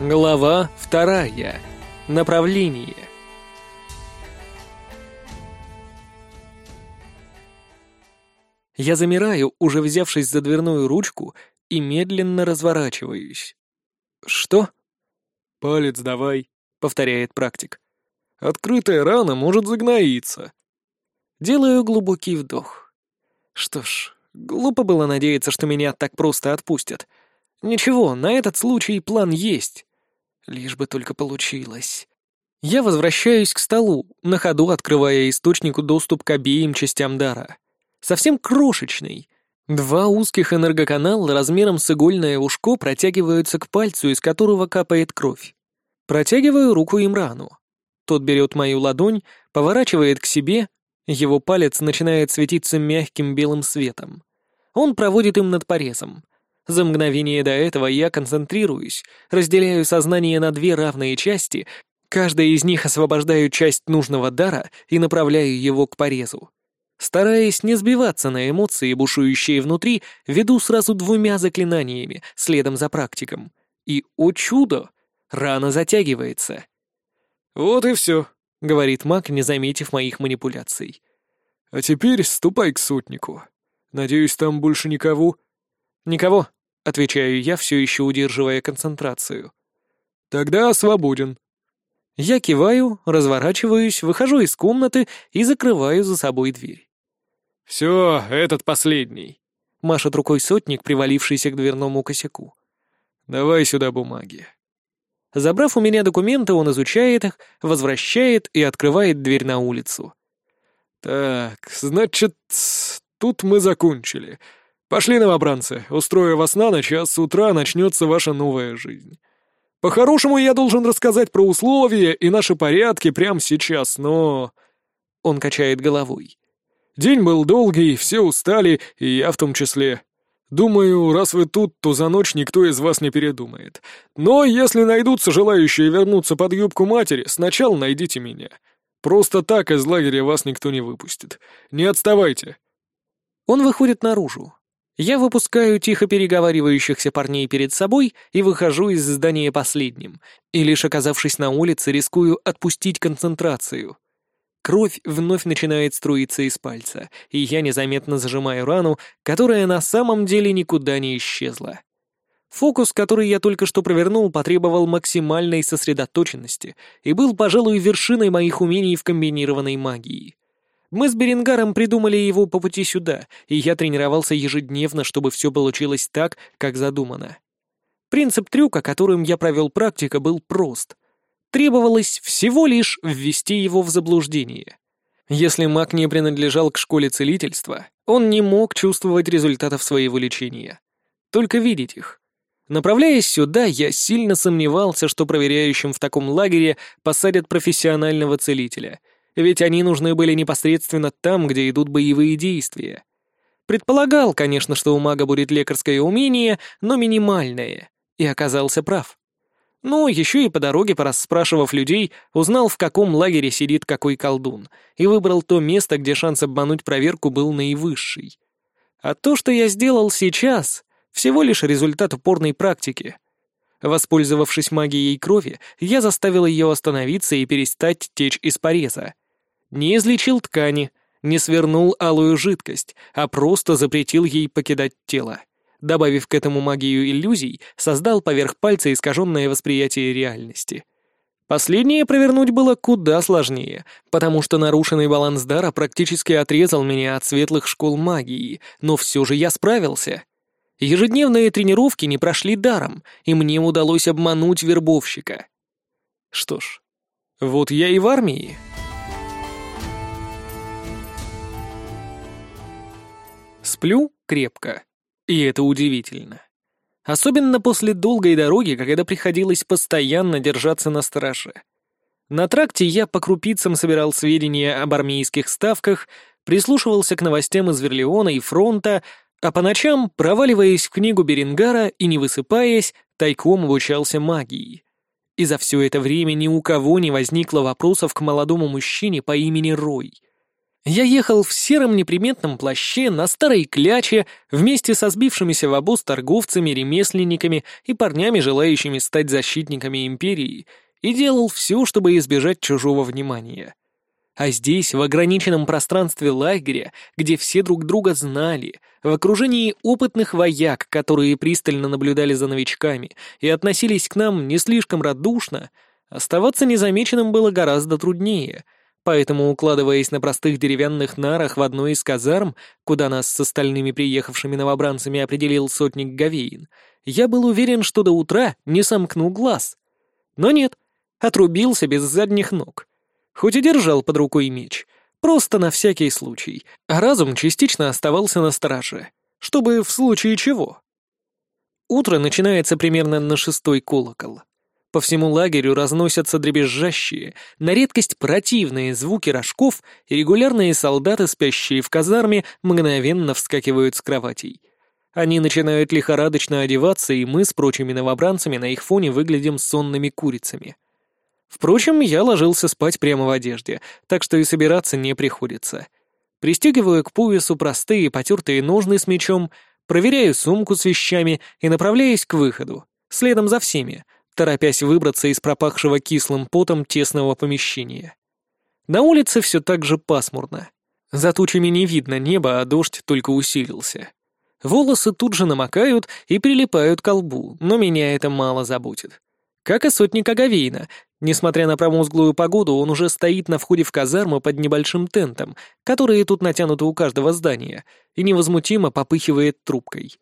Глава вторая. Направление. Я замираю, уже взявшись за дверную ручку, и медленно разворачиваюсь. «Что?» «Палец давай», — повторяет практик. «Открытая рана может загноиться». Делаю глубокий вдох. Что ж, глупо было надеяться, что меня так просто отпустят. Ничего, на этот случай план есть. Лишь бы только получилось. Я возвращаюсь к столу, на ходу открывая источнику доступ к обеим частям дара. Совсем крошечный. Два узких энергоканала размером с игольное ушко протягиваются к пальцу, из которого капает кровь. Протягиваю руку Имрану. Тот берет мою ладонь, поворачивает к себе, его палец начинает светиться мягким белым светом. Он проводит им над порезом. За мгновение до этого я концентрируюсь, разделяю сознание на две равные части, каждая из них освобождаю часть нужного дара и направляю его к порезу. Стараясь не сбиваться на эмоции, бушующие внутри, веду сразу двумя заклинаниями, следом за практиком. И, о чудо, рана затягивается. «Вот и все», — говорит маг, не заметив моих манипуляций. «А теперь ступай к сотнику. Надеюсь, там больше никого?» «Никого», — отвечаю я, все еще удерживая концентрацию. «Тогда свободен». Я киваю, разворачиваюсь, выхожу из комнаты и закрываю за собой дверь. «Все, этот последний», — машет рукой сотник, привалившийся к дверному косяку. «Давай сюда бумаги». Забрав у меня документы, он изучает их, возвращает и открывает дверь на улицу. «Так, значит, тут мы закончили. Пошли, новобранцы, устрою вас на ночь, а с утра начнется ваша новая жизнь. По-хорошему, я должен рассказать про условия и наши порядки прямо сейчас, но...» Он качает головой. «День был долгий, все устали, и я в том числе. Думаю, раз вы тут, то за ночь никто из вас не передумает. Но если найдутся желающие вернуться под юбку матери, сначала найдите меня. Просто так из лагеря вас никто не выпустит. Не отставайте». Он выходит наружу, я выпускаю тихо переговаривающихся парней перед собой и выхожу из здания последним, и лишь оказавшись на улице, рискую отпустить концентрацию. Кровь вновь начинает струиться из пальца, и я незаметно зажимаю рану, которая на самом деле никуда не исчезла. Фокус, который я только что провернул, потребовал максимальной сосредоточенности и был, пожалуй, вершиной моих умений в комбинированной магии. Мы с Берингаром придумали его по пути сюда, и я тренировался ежедневно, чтобы все получилось так, как задумано. Принцип трюка, которым я провел практика, был прост. Требовалось всего лишь ввести его в заблуждение. Если маг не принадлежал к школе целительства, он не мог чувствовать результатов своего лечения. Только видеть их. Направляясь сюда, я сильно сомневался, что проверяющим в таком лагере посадят профессионального целителя — ведь они нужны были непосредственно там, где идут боевые действия. Предполагал, конечно, что у мага будет лекарское умение, но минимальное, и оказался прав. Ну, еще и по дороге, порасспрашивав людей, узнал, в каком лагере сидит какой колдун, и выбрал то место, где шанс обмануть проверку был наивысший. А то, что я сделал сейчас, всего лишь результат упорной практики — Воспользовавшись магией крови, я заставил ее остановиться и перестать течь из пореза. Не излечил ткани, не свернул алую жидкость, а просто запретил ей покидать тело. Добавив к этому магию иллюзий, создал поверх пальца искаженное восприятие реальности. Последнее провернуть было куда сложнее, потому что нарушенный баланс дара практически отрезал меня от светлых школ магии, но все же я справился. Ежедневные тренировки не прошли даром, и мне удалось обмануть вербовщика. Что ж, вот я и в армии. Сплю крепко. И это удивительно. Особенно после долгой дороги, когда приходилось постоянно держаться на страже. На тракте я по крупицам собирал сведения об армейских ставках, прислушивался к новостям из Верлеона и фронта, а по ночам, проваливаясь в книгу Берингара и не высыпаясь, тайком обучался магии. И за все это время ни у кого не возникло вопросов к молодому мужчине по имени Рой — Я ехал в сером неприметном плаще на старой кляче вместе со сбившимися в обоз торговцами, ремесленниками и парнями, желающими стать защитниками империи, и делал все, чтобы избежать чужого внимания. А здесь, в ограниченном пространстве лагеря, где все друг друга знали, в окружении опытных вояк, которые пристально наблюдали за новичками и относились к нам не слишком радушно, оставаться незамеченным было гораздо труднее — Поэтому, укладываясь на простых деревянных нарах в одной из казарм, куда нас с остальными приехавшими новобранцами определил сотник Гавейн, я был уверен, что до утра не сомкну глаз. Но нет, отрубился без задних ног. Хоть и держал под рукой меч, просто на всякий случай, а разум частично оставался на страже, чтобы в случае чего. Утро начинается примерно на шестой колокол. По всему лагерю разносятся дребезжащие, на редкость противные звуки рожков, и регулярные солдаты, спящие в казарме, мгновенно вскакивают с кроватей. Они начинают лихорадочно одеваться, и мы с прочими новобранцами на их фоне выглядим сонными курицами. Впрочем, я ложился спать прямо в одежде, так что и собираться не приходится. Пристегиваю к поясу простые потертые ножны с мечом, проверяю сумку с вещами и направляюсь к выходу, следом за всеми — торопясь выбраться из пропахшего кислым потом тесного помещения. На улице все так же пасмурно. За тучами не видно неба, а дождь только усилился. Волосы тут же намокают и прилипают к лбу, но меня это мало заботит. Как и сотник Агавейна, несмотря на промозглую погоду, он уже стоит на входе в казарму под небольшим тентом, которые тут натянуты у каждого здания, и невозмутимо попыхивает трубкой.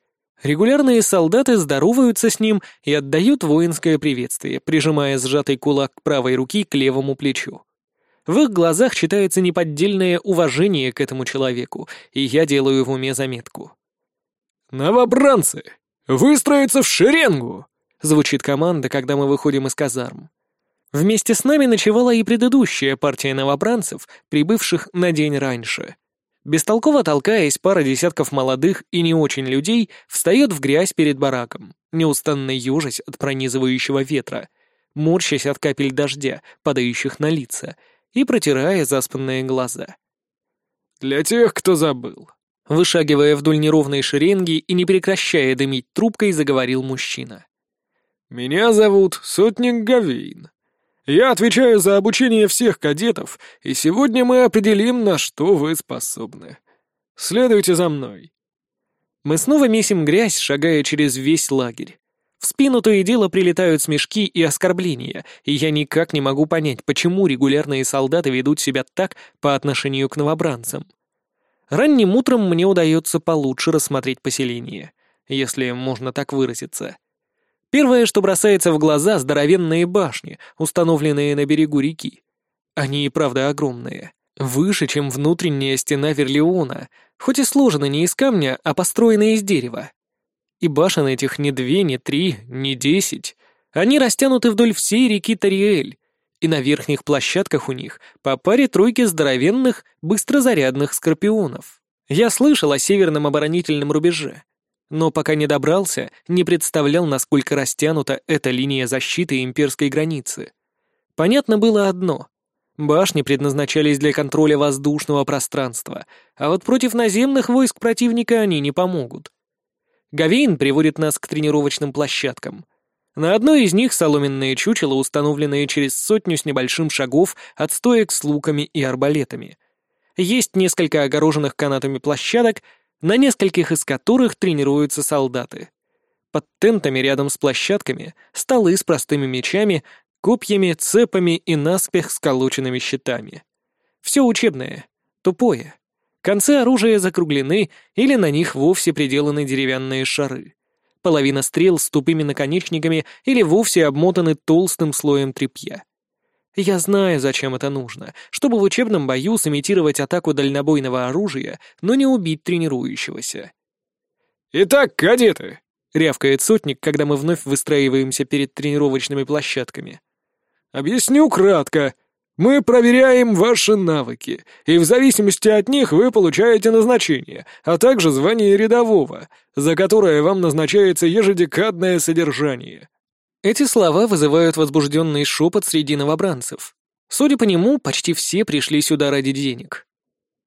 Регулярные солдаты здороваются с ним и отдают воинское приветствие, прижимая сжатый кулак правой руки к левому плечу. В их глазах читается неподдельное уважение к этому человеку, и я делаю в уме заметку. «Новобранцы! Выстроиться в шеренгу!» — звучит команда, когда мы выходим из казарм. Вместе с нами ночевала и предыдущая партия новобранцев, прибывших на день раньше — Бестолково толкаясь, пара десятков молодых и не очень людей встает в грязь перед бараком, неустанно ежась от пронизывающего ветра, морщась от капель дождя, падающих на лица, и протирая заспанные глаза. «Для тех, кто забыл», вышагивая вдоль неровной шеренги и не прекращая дымить трубкой, заговорил мужчина. «Меня зовут Сотник Гавейн. Я отвечаю за обучение всех кадетов, и сегодня мы определим, на что вы способны. Следуйте за мной». Мы снова месим грязь, шагая через весь лагерь. В спину то и дело прилетают смешки и оскорбления, и я никак не могу понять, почему регулярные солдаты ведут себя так по отношению к новобранцам. Ранним утром мне удается получше рассмотреть поселение, если можно так выразиться. Первое, что бросается в глаза, здоровенные башни, установленные на берегу реки. Они и правда огромные. Выше, чем внутренняя стена Верлеона, хоть и сложены не из камня, а построены из дерева. И башен этих не две, не три, не десять. Они растянуты вдоль всей реки Тариэль, и на верхних площадках у них по паре тройки здоровенных, быстрозарядных скорпионов. Я слышал о северном оборонительном рубеже, но пока не добрался, не представлял, насколько растянута эта линия защиты имперской границы. Понятно было одно. Башни предназначались для контроля воздушного пространства, а вот против наземных войск противника они не помогут. Гавейн приводит нас к тренировочным площадкам. На одной из них соломенные чучела, установленные через сотню с небольшим шагов от стоек с луками и арбалетами. Есть несколько огороженных канатами площадок, на нескольких из которых тренируются солдаты. Под тентами рядом с площадками столы с простыми мечами, копьями, цепами и наспех сколоченными щитами. Все учебное, тупое. Концы оружия закруглены или на них вовсе приделаны деревянные шары. Половина стрел с тупыми наконечниками или вовсе обмотаны толстым слоем тряпья. Я знаю, зачем это нужно, чтобы в учебном бою сымитировать атаку дальнобойного оружия, но не убить тренирующегося. «Итак, кадеты!» — рявкает сотник, когда мы вновь выстраиваемся перед тренировочными площадками. «Объясню кратко. Мы проверяем ваши навыки, и в зависимости от них вы получаете назначение, а также звание рядового, за которое вам назначается ежедекадное содержание». Эти слова вызывают возбужденный шепот среди новобранцев. Судя по нему, почти все пришли сюда ради денег.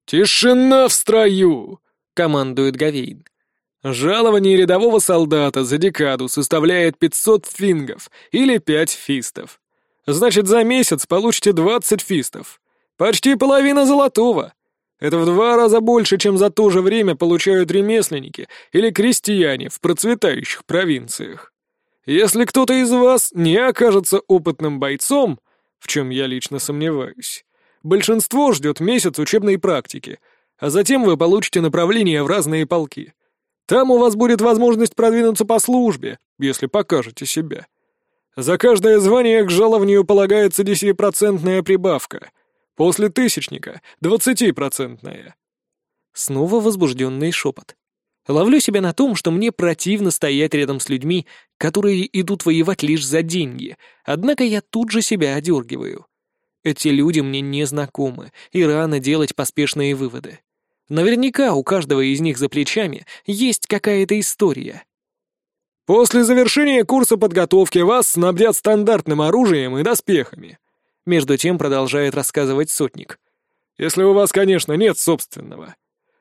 «Тишина в строю!» — командует Гавейн. «Жалование рядового солдата за декаду составляет 500 фингов или 5 фистов. Значит, за месяц получите 20 фистов. Почти половина золотого. Это в два раза больше, чем за то же время получают ремесленники или крестьяне в процветающих провинциях. Если кто-то из вас не окажется опытным бойцом, в чем я лично сомневаюсь, большинство ждет месяц учебной практики, а затем вы получите направление в разные полки. Там у вас будет возможность продвинуться по службе, если покажете себя. За каждое звание к жалованию полагается 10% прибавка — После тысячника — двадцатипроцентная. Снова возбужденный шепот. Ловлю себя на том, что мне противно стоять рядом с людьми, которые идут воевать лишь за деньги, однако я тут же себя одергиваю. Эти люди мне не знакомы, и рано делать поспешные выводы. Наверняка у каждого из них за плечами есть какая-то история. После завершения курса подготовки вас снабдят стандартным оружием и доспехами. Между тем продолжает рассказывать сотник. «Если у вас, конечно, нет собственного.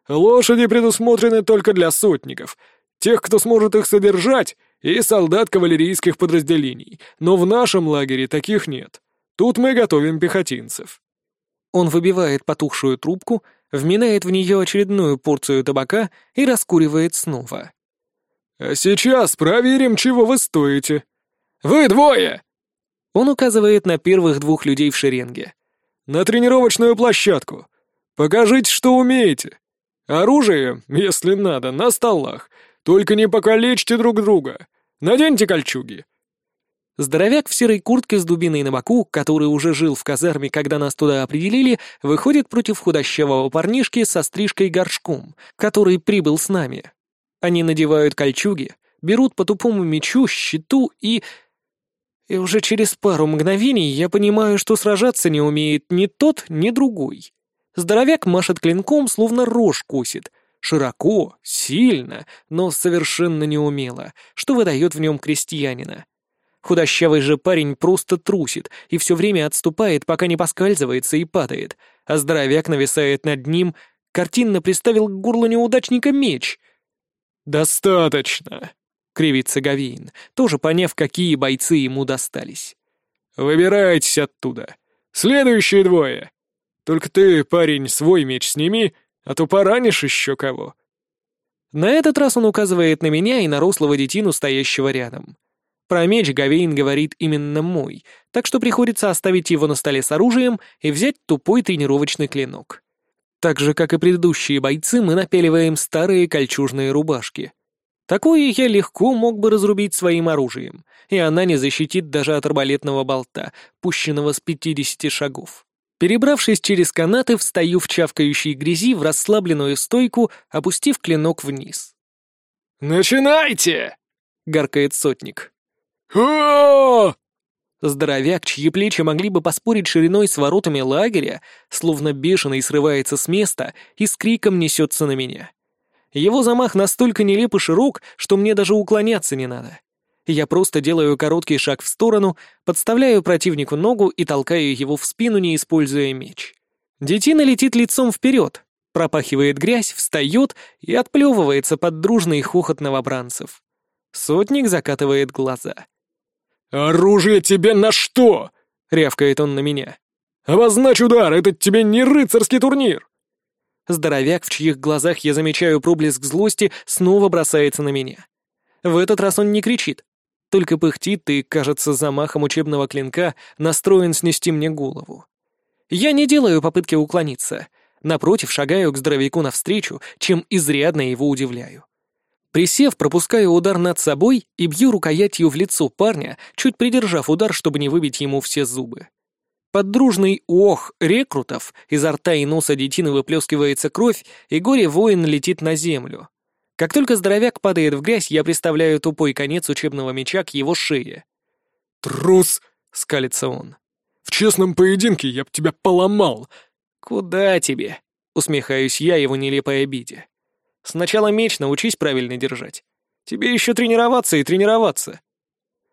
Лошади предусмотрены только для сотников, тех, кто сможет их содержать, и солдат кавалерийских подразделений, но в нашем лагере таких нет. Тут мы готовим пехотинцев». Он выбивает потухшую трубку, вминает в нее очередную порцию табака и раскуривает снова. «А сейчас проверим, чего вы стоите. Вы двое!» Он указывает на первых двух людей в шеренге. «На тренировочную площадку. Покажите, что умеете. Оружие, если надо, на столах. Только не покалечьте друг друга. Наденьте кольчуги». Здоровяк в серой куртке с дубиной на боку, который уже жил в казарме, когда нас туда определили, выходит против худощавого парнишки со стрижкой горшком, который прибыл с нами. Они надевают кольчуги, берут по тупому мечу, щиту и и уже через пару мгновений я понимаю, что сражаться не умеет ни тот, ни другой. Здоровяк машет клинком, словно рожь кусит. Широко, сильно, но совершенно неумело, что выдает в нем крестьянина. Худощавый же парень просто трусит и все время отступает, пока не поскальзывается и падает, а здоровяк нависает над ним, картинно приставил к горлу неудачника меч. «Достаточно!» кривится Гавейн, тоже поняв, какие бойцы ему достались. «Выбирайтесь оттуда. Следующие двое. Только ты, парень, свой меч сними, а то поранишь еще кого». На этот раз он указывает на меня и на рослого детину, стоящего рядом. Про меч Гавейн говорит именно мой, так что приходится оставить его на столе с оружием и взять тупой тренировочный клинок. Так же, как и предыдущие бойцы, мы напеливаем старые кольчужные рубашки. Такую я легко мог бы разрубить своим оружием, и она не защитит даже от арбалетного болта, пущенного с пятидесяти шагов. Перебравшись через канаты, встаю в чавкающей грязи в расслабленную стойку, опустив клинок вниз. «Начинайте!» — гаркает сотник. о Здоровяк, чьи плечи могли бы поспорить шириной с воротами лагеря, словно бешеный срывается с места и с криком несется на меня. Его замах настолько нелеп и широк, что мне даже уклоняться не надо. Я просто делаю короткий шаг в сторону, подставляю противнику ногу и толкаю его в спину, не используя меч. Детина летит лицом вперед, пропахивает грязь, встает и отплевывается под дружный хохот новобранцев. Сотник закатывает глаза. «Оружие тебе на что?» — рявкает он на меня. «Обозначь удар, это тебе не рыцарский турнир!» Здоровяк, в чьих глазах я замечаю проблеск злости, снова бросается на меня. В этот раз он не кричит, только пыхтит и, кажется, замахом учебного клинка настроен снести мне голову. Я не делаю попытки уклониться. Напротив, шагаю к здоровяку навстречу, чем изрядно его удивляю. Присев, пропускаю удар над собой и бью рукоятью в лицо парня, чуть придержав удар, чтобы не выбить ему все зубы. Под дружный ох рекрутов изо рта и носа детины выплескивается кровь, и горе-воин летит на землю. Как только здоровяк падает в грязь, я представляю тупой конец учебного меча к его шее. «Трус!» — скалится он. «В честном поединке я б тебя поломал!» «Куда тебе?» — усмехаюсь я его нелепой обиде. «Сначала меч научись правильно держать. Тебе еще тренироваться и тренироваться».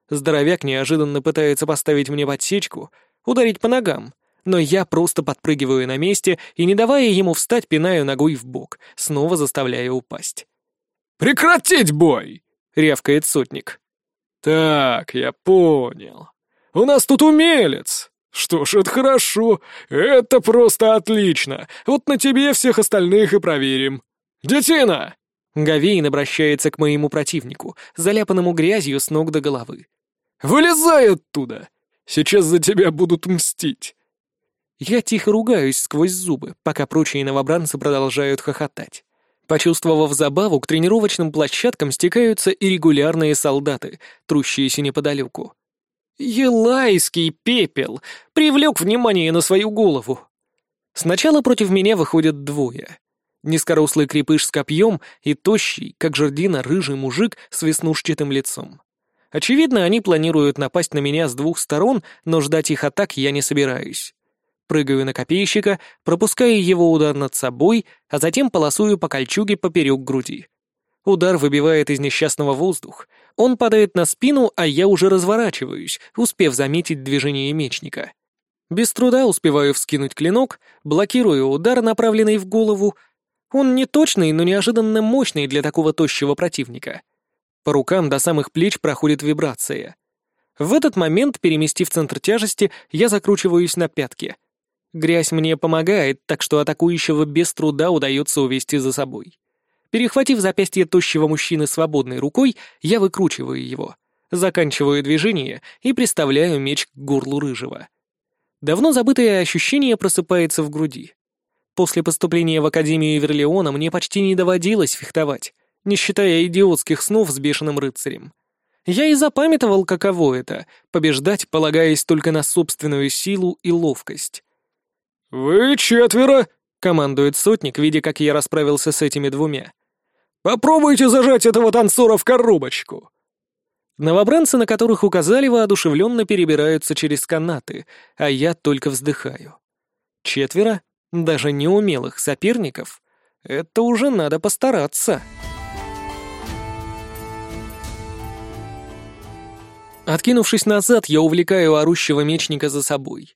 Здоровяк неожиданно пытается поставить мне подсечку — ударить по ногам, но я просто подпрыгиваю на месте и, не давая ему встать, пинаю ногой в бок, снова заставляя упасть. «Прекратить бой!» — рявкает сотник. «Так, я понял. У нас тут умелец. Что ж, это хорошо. Это просто отлично. Вот на тебе всех остальных и проверим. Детина!» Гавейн обращается к моему противнику, заляпанному грязью с ног до головы. «Вылезай оттуда! Сейчас за тебя будут мстить!» Я тихо ругаюсь сквозь зубы, пока прочие новобранцы продолжают хохотать. Почувствовав забаву, к тренировочным площадкам стекаются и регулярные солдаты, трущиеся неподалеку. Елайский пепел привлек внимание на свою голову. Сначала против меня выходят двое. Низкорослый крепыш с копьем и тощий, как жердина, рыжий мужик с веснушчатым лицом. Очевидно, они планируют напасть на меня с двух сторон, но ждать их атак я не собираюсь. Прыгаю на копейщика, пропуская его удар над собой, а затем полосую по кольчуге поперек груди. Удар выбивает из несчастного воздух. Он падает на спину, а я уже разворачиваюсь, успев заметить движение мечника. Без труда успеваю вскинуть клинок, блокирую удар, направленный в голову. Он не точный, но неожиданно мощный для такого тощего противника. По рукам до самых плеч проходит вибрация. В этот момент, переместив центр тяжести, я закручиваюсь на пятки — Грязь мне помогает, так что атакующего без труда удается увести за собой. Перехватив запястье тощего мужчины свободной рукой, я выкручиваю его, заканчиваю движение и приставляю меч к горлу рыжего. Давно забытое ощущение просыпается в груди. После поступления в Академию Верлеона мне почти не доводилось фехтовать, не считая идиотских снов с бешеным рыцарем. Я и запамятовал, каково это — побеждать, полагаясь только на собственную силу и ловкость. «Вы четверо!» — командует сотник, видя, как я расправился с этими двумя. «Попробуйте зажать этого танцора в коробочку!» Новобранцы, на которых указали, воодушевленно перебираются через канаты, а я только вздыхаю. Четверо, даже неумелых соперников, это уже надо постараться. Откинувшись назад, я увлекаю орущего мечника за собой.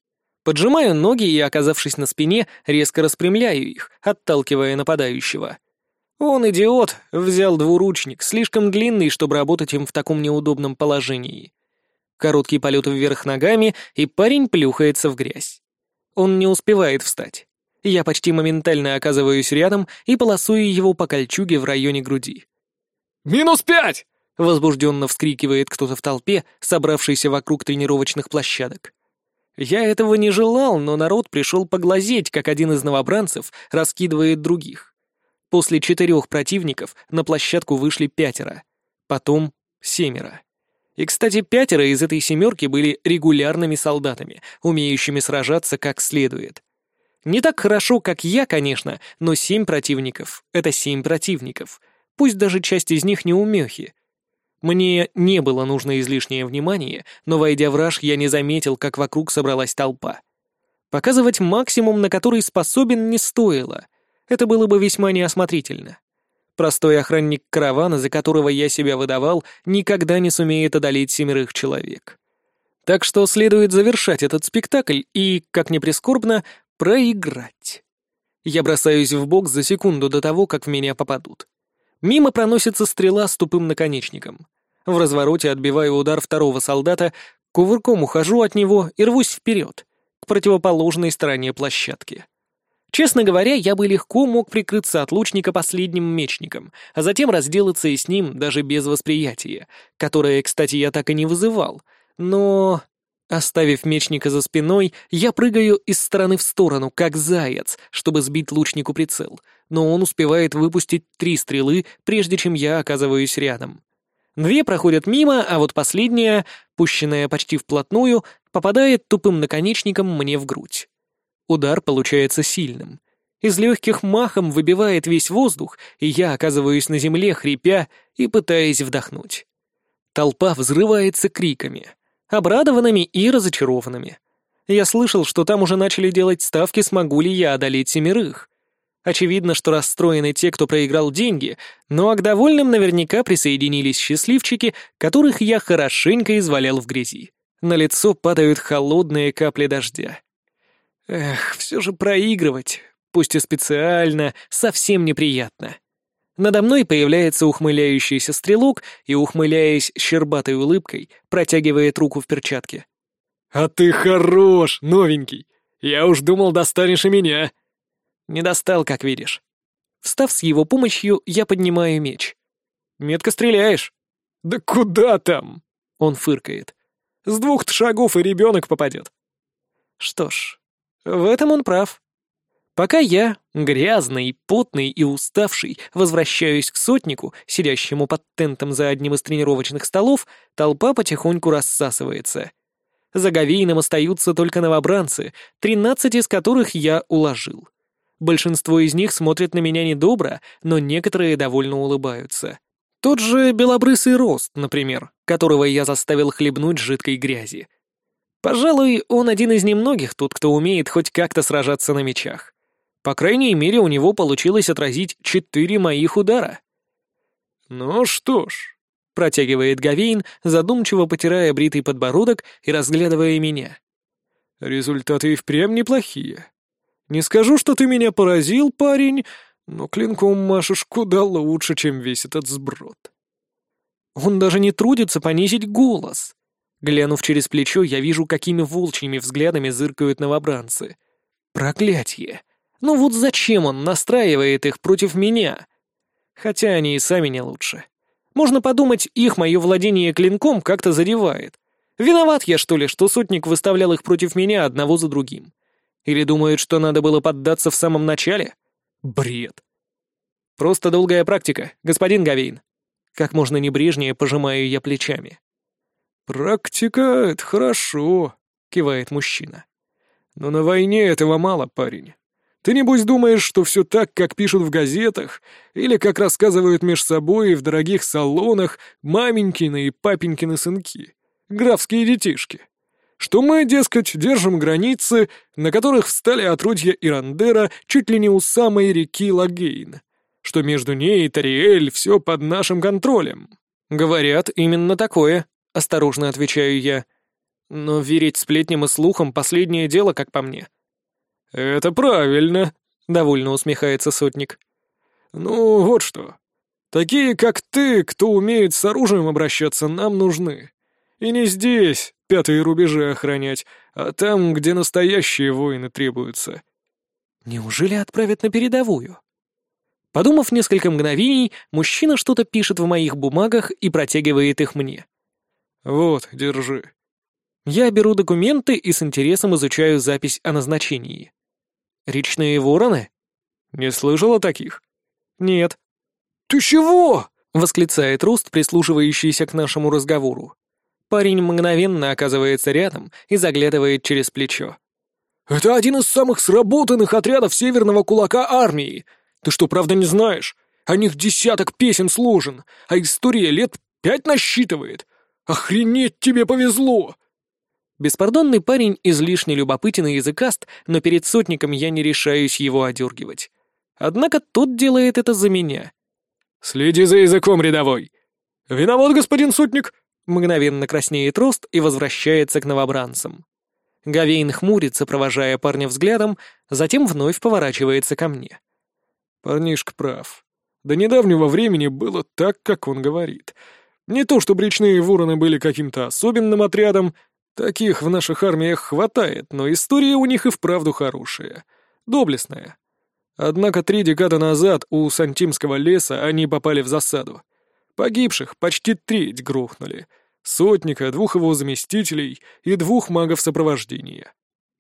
Поджимаю ноги и, оказавшись на спине, резко распрямляю их, отталкивая нападающего. Он, идиот, взял двуручник, слишком длинный, чтобы работать им в таком неудобном положении. Короткий полет вверх ногами, и парень плюхается в грязь. Он не успевает встать. Я почти моментально оказываюсь рядом и полосую его по кольчуге в районе груди. «Минус пять!» — возбужденно вскрикивает кто-то в толпе, собравшийся вокруг тренировочных площадок. Я этого не желал, но народ пришел поглазеть, как один из новобранцев раскидывает других. После четырех противников на площадку вышли пятеро. Потом семеро. И, кстати, пятеро из этой семерки были регулярными солдатами, умеющими сражаться как следует. Не так хорошо, как я, конечно, но семь противников — это семь противников. Пусть даже часть из них не умехи, мне не было нужно излишнее внимание, но, войдя в раж, я не заметил, как вокруг собралась толпа. Показывать максимум, на который способен, не стоило. Это было бы весьма неосмотрительно. Простой охранник каравана, за которого я себя выдавал, никогда не сумеет одолеть семерых человек. Так что следует завершать этот спектакль и, как ни прискорбно, проиграть. Я бросаюсь в бок за секунду до того, как в меня попадут. Мимо проносится стрела с тупым наконечником. В развороте отбиваю удар второго солдата, кувырком ухожу от него и рвусь вперед, к противоположной стороне площадки. Честно говоря, я бы легко мог прикрыться от лучника последним мечником, а затем разделаться и с ним даже без восприятия, которое, кстати, я так и не вызывал. Но... Оставив мечника за спиной, я прыгаю из стороны в сторону, как заяц, чтобы сбить лучнику прицел, но он успевает выпустить три стрелы, прежде чем я оказываюсь рядом. Две проходят мимо, а вот последняя, пущенная почти вплотную, попадает тупым наконечником мне в грудь. Удар получается сильным. Из легких махом выбивает весь воздух, и я оказываюсь на земле, хрипя и пытаясь вдохнуть. Толпа взрывается криками — обрадованными и разочарованными. Я слышал, что там уже начали делать ставки, смогу ли я одолеть семерых. Очевидно, что расстроены те, кто проиграл деньги, но а к довольным наверняка присоединились счастливчики, которых я хорошенько извалял в грязи. На лицо падают холодные капли дождя. Эх, все же проигрывать, пусть и специально, совсем неприятно. Надо мной появляется ухмыляющийся стрелок и, ухмыляясь щербатой улыбкой, протягивает руку в перчатке. «А ты хорош, новенький! Я уж думал, достанешь и меня!» Не достал, как видишь. Встав с его помощью, я поднимаю меч. «Метко стреляешь?» «Да куда там?» — он фыркает. «С двух шагов и ребенок попадет». Что ж, в этом он прав. Пока я, грязный, потный и уставший, возвращаюсь к сотнику, сидящему под тентом за одним из тренировочных столов, толпа потихоньку рассасывается. За Гавейном остаются только новобранцы, тринадцать из которых я уложил. Большинство из них смотрят на меня недобро, но некоторые довольно улыбаются. Тот же белобрысый рост, например, которого я заставил хлебнуть жидкой грязи. Пожалуй, он один из немногих тут, кто умеет хоть как-то сражаться на мечах. По крайней мере, у него получилось отразить четыре моих удара. «Ну что ж», — протягивает Гавейн, задумчиво потирая бритый подбородок и разглядывая меня. «Результаты и впрямь неплохие. Не скажу, что ты меня поразил, парень, но клинком машешь куда лучше, чем весь этот сброд». Он даже не трудится понизить голос. Глянув через плечо, я вижу, какими волчьими взглядами зыркают новобранцы. Проклятье! Ну вот зачем он настраивает их против меня? Хотя они и сами не лучше. Можно подумать, их мое владение клинком как-то задевает. Виноват я, что ли, что сотник выставлял их против меня одного за другим? Или думают, что надо было поддаться в самом начале? Бред. Просто долгая практика, господин Гавейн. Как можно небрежнее пожимаю я плечами. «Практика — это хорошо», — кивает мужчина. «Но на войне этого мало, парень. Ты небось думаешь, что все так, как пишут в газетах, или как рассказывают меж собой в дорогих салонах маменькины и папенькины сынки, графские детишки. Что мы, дескать, держим границы, на которых встали отродья Ирандера чуть ли не у самой реки Лагейн, что между ней и Тариэль все под нашим контролем. Говорят, именно такое, осторожно отвечаю я. Но верить сплетням и слухам — последнее дело, как по мне. «Это правильно», — довольно усмехается сотник. «Ну, вот что. Такие, как ты, кто умеет с оружием обращаться, нам нужны. И не здесь пятые рубежи охранять, а там, где настоящие воины требуются». «Неужели отправят на передовую?» Подумав несколько мгновений, мужчина что-то пишет в моих бумагах и протягивает их мне. «Вот, держи». Я беру документы и с интересом изучаю запись о назначении. Речные вороны? Не слышал о таких? Нет. Ты чего? Восклицает Руст, прислушивающийся к нашему разговору. Парень мгновенно оказывается рядом и заглядывает через плечо. «Это один из самых сработанных отрядов северного кулака армии. Ты что, правда не знаешь? О них десяток песен сложен, а история лет пять насчитывает. Охренеть тебе повезло!» Беспардонный парень излишне любопытен и языкаст, но перед сотником я не решаюсь его одергивать. Однако тот делает это за меня. «Следи за языком, рядовой!» «Виноват, господин сотник!» Мгновенно краснеет рост и возвращается к новобранцам. Гавейн хмурится, провожая парня взглядом, затем вновь поворачивается ко мне. Парнишка прав. До недавнего времени было так, как он говорит. Не то, что речные вороны были каким-то особенным отрядом, Таких в наших армиях хватает, но история у них и вправду хорошая. Доблестная. Однако три декады назад у Сантимского леса они попали в засаду. Погибших почти треть грохнули. Сотника, двух его заместителей и двух магов сопровождения.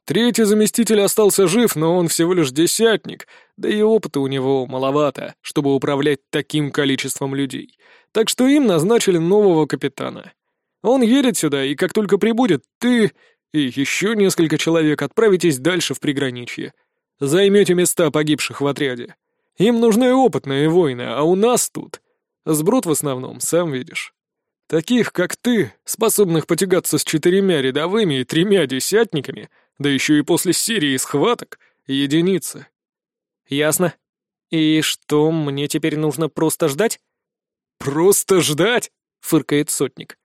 Третий заместитель остался жив, но он всего лишь десятник, да и опыта у него маловато, чтобы управлять таким количеством людей. Так что им назначили нового капитана. Он едет сюда, и как только прибудет, ты и еще несколько человек отправитесь дальше в приграничье. Займете места погибших в отряде. Им нужны опытные воины, а у нас тут... Сброд в основном, сам видишь. Таких, как ты, способных потягаться с четырьмя рядовыми и тремя десятниками, да еще и после серии схваток, единицы. Ясно. И что, мне теперь нужно просто ждать? Просто ждать? Фыркает сотник.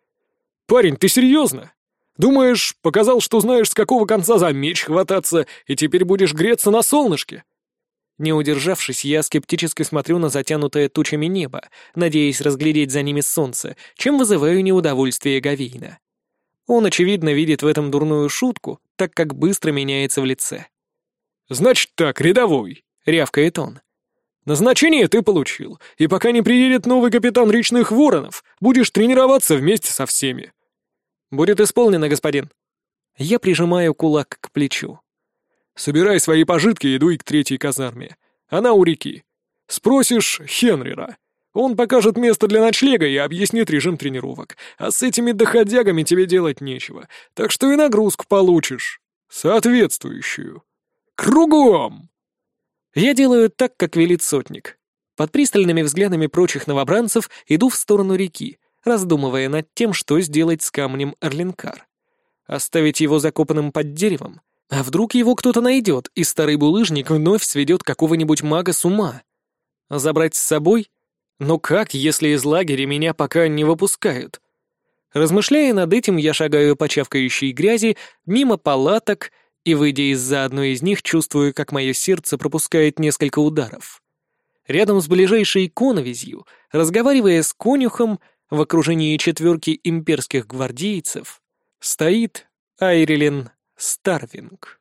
«Парень, ты серьезно? Думаешь, показал, что знаешь, с какого конца за меч хвататься, и теперь будешь греться на солнышке?» Не удержавшись, я скептически смотрю на затянутое тучами небо, надеясь разглядеть за ними солнце, чем вызываю неудовольствие Гавейна. Он, очевидно, видит в этом дурную шутку, так как быстро меняется в лице. «Значит так, рядовой», — рявкает он. «Назначение ты получил, и пока не приедет новый капитан речных воронов, будешь тренироваться вместе со всеми. «Будет исполнено, господин». Я прижимаю кулак к плечу. «Собирай свои пожитки и дуй к третьей казарме. Она у реки. Спросишь Хенрира. Он покажет место для ночлега и объяснит режим тренировок. А с этими доходягами тебе делать нечего, так что и нагрузку получишь. Соответствующую. Кругом!» Я делаю так, как велит сотник. Под пристальными взглядами прочих новобранцев иду в сторону реки, раздумывая над тем, что сделать с камнем Орленкар. Оставить его закопанным под деревом? А вдруг его кто-то найдет, и старый булыжник вновь сведет какого-нибудь мага с ума? Забрать с собой? Но как, если из лагеря меня пока не выпускают? Размышляя над этим, я шагаю по чавкающей грязи, мимо палаток, и, выйдя из-за одной из них, чувствую, как мое сердце пропускает несколько ударов. Рядом с ближайшей коновизью, разговаривая с конюхом, в окружении четверки имперских гвардейцев стоит Айрилен Старвинг.